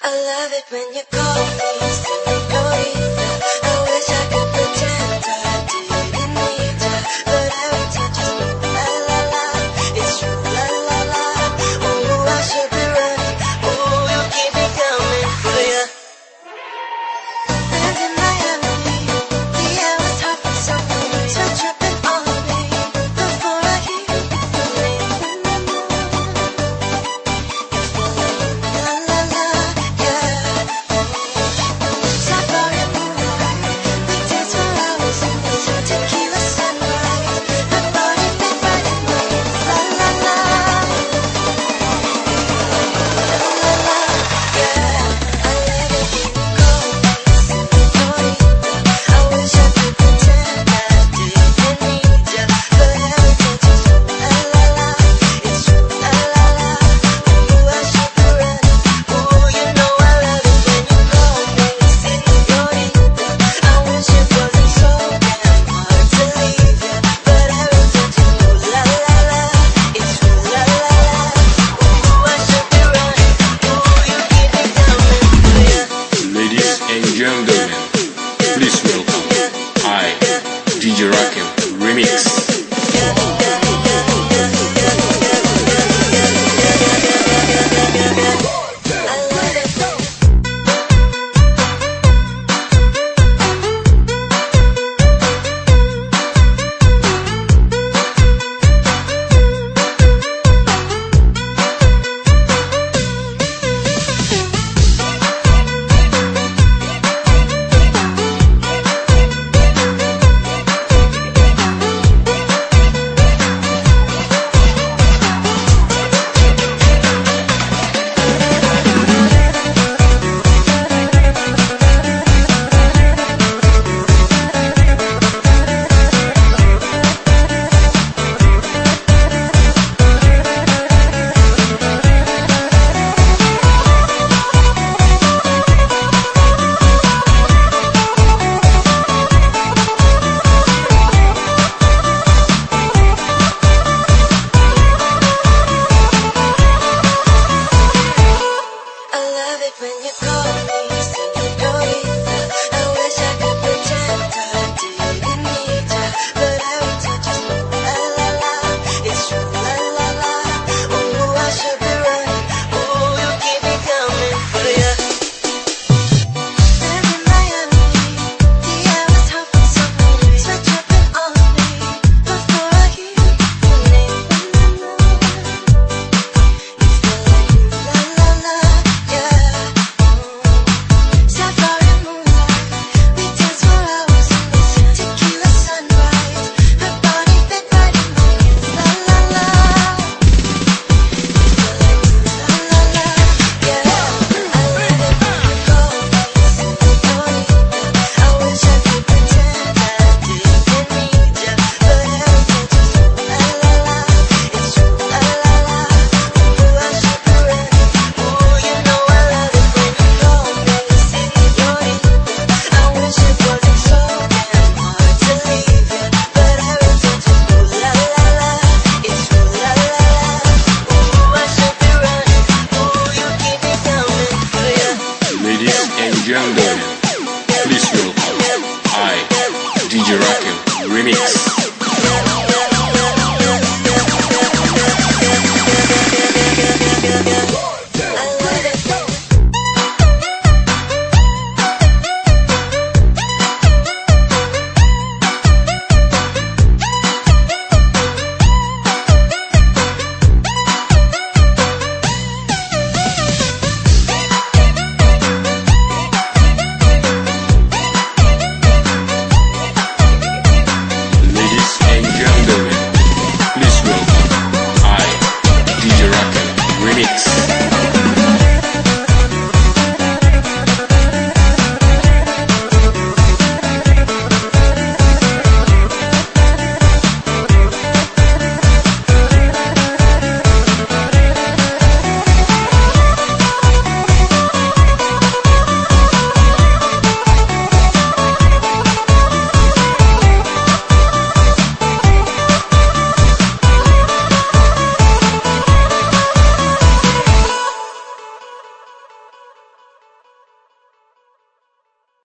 I love it when you call me, Please welcome I, DJ Rakim Remix.